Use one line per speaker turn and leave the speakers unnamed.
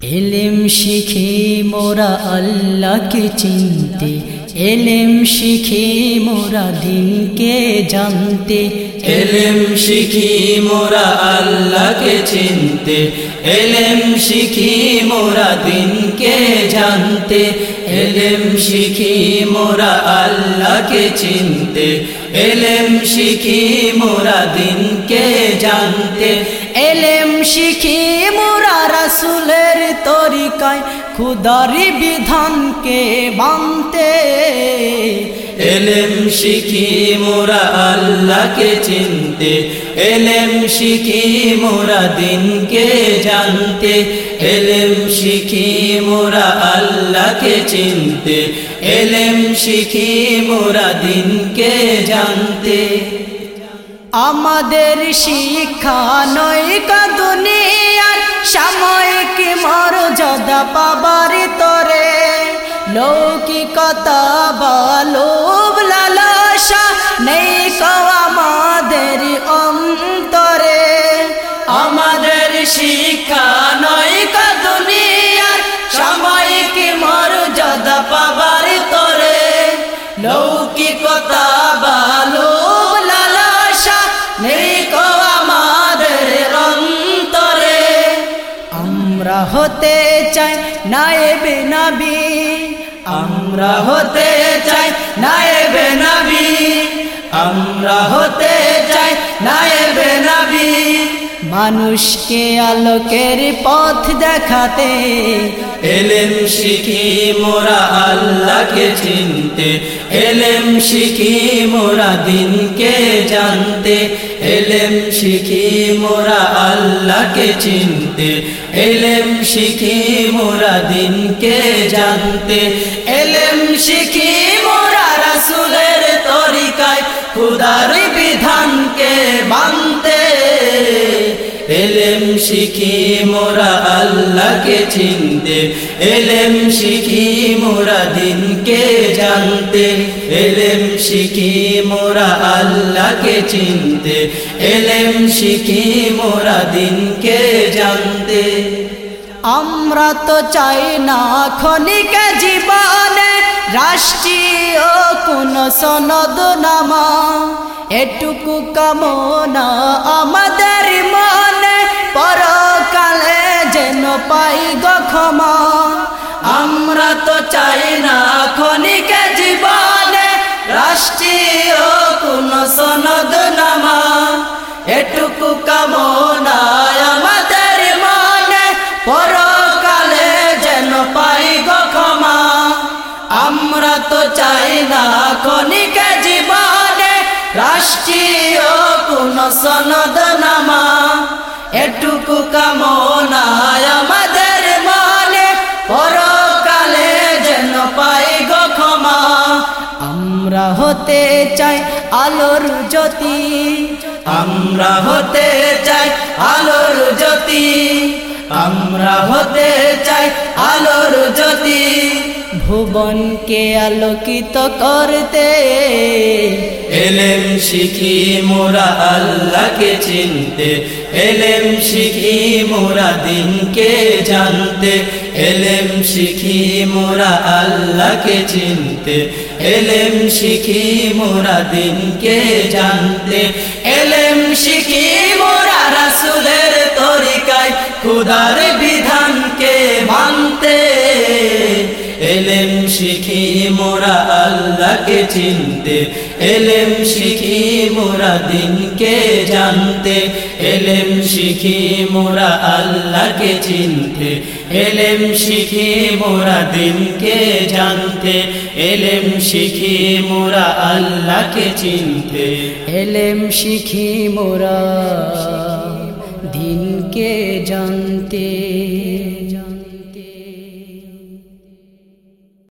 এলেম শিখে মোরা আল্লাহকে চিনতে, এলেম শিখে মোরা দিনকে জানতে,
এলেম শিখি মোরা আল্লাহকে চিনতে, এলেম শিখি মোরা দিনকে জানতে, এলেম শিখি মোরা আল্লাহকে চিনতে, এলেম শিখি মোরা দিনকে জানতে,
এলেম শিখে মোরা রাসুলের তরিকায় খুদারি বিধানকে বানতে
এলেম শিখি মোরা আল্লাহকে চিনতে। এলেম শিখি মোরা দিনকে জানতে। এলেম শিখি মোরা আল্লাহকে চিনতে। এলেম শিখি মোরা দিনকে জানতে।
আমাদের শিক্ষা নয়কা দুনিয়ার সাময়িক মর্যাদা পাবার তরে লৌকিকতা বা লোভ লালসা নেই কো আমাদের অন্তরে। হতে চাই নায়েবে নবী।
আমরা হতে চাই নায়েবে নবী। আমরা হতে চাই নায়েবে নবী।
মানুষকে আলোকের পথ দেখাতে।
এলেম শিখি মোরা আল্লাহকে চিনতে। এলেম শিখি মোরা দিনকে জানতে। এলেম শিখি মোরা আল্লাহকে চিনতে। এলেম শিখি মোরা দিনকে জানতে। এলেম শিখি মোরা রাসুলের তরিকায়। খুদার বিধানকে মানতে। শিখি মোরা আল্লাহকে চিনতে, এলেম শিখি মোরা দিনকে জানতে, এলেম শিখি মোরা আল্লাহকে চিনতে, এলেম শিখি মোরা দিনকে জানতে।
আমরা তো চাই না ক্ষণিক জীবনে রাষ্ট্রীয় কোন সনদ নামা, এটুকু কামনা আমাদের ক্ষমা।
আমরা তো চাই না ক্ষণিক জীবনে রাষ্ট্রীয় কোন সনদ নামা। এটুকু কামনা আমাদের মনে পরকালে যেন পাই গো ক্ষমা। আমরা তো চাই না ক্ষণিক জীবনে রাষ্ট্রীয় কোন সনদ নামা। এটুকু কামনা আমাদের
আমরা হতে চাই আলোর জ্যোতি।
আমরা হতে চাই আলোর জ্যোতি। আমরা হতে চাই আলোর জ্যোতি।
ভুবনকে আলোকিত করতে।
এলেম শিখি মোরা আল্লাহকে চিনতে। এলেম শিখি মোরা দিনকে জানতে। এলেম শিখি মোরা আল্লাহকে চিনতে। এলেম শিখি মোরা দিনকে জানতে। এলেম শিখি মোরা রাসুলের তরিকায় খুদার বিধানকে মানতে। এলেম শিখি আল্লাহকে চিনতে, এলেম শিখি মোরা দিনকে জানতে, এলেম শিখি মোরা আল্লাহকে চিনতে, এলেম শিখি মোরা দিনকে জানতে, এলেম শিখি মোরা আল্লাহকে চিনতে।
এলেম শিখি মোরা দিনকে জানতে।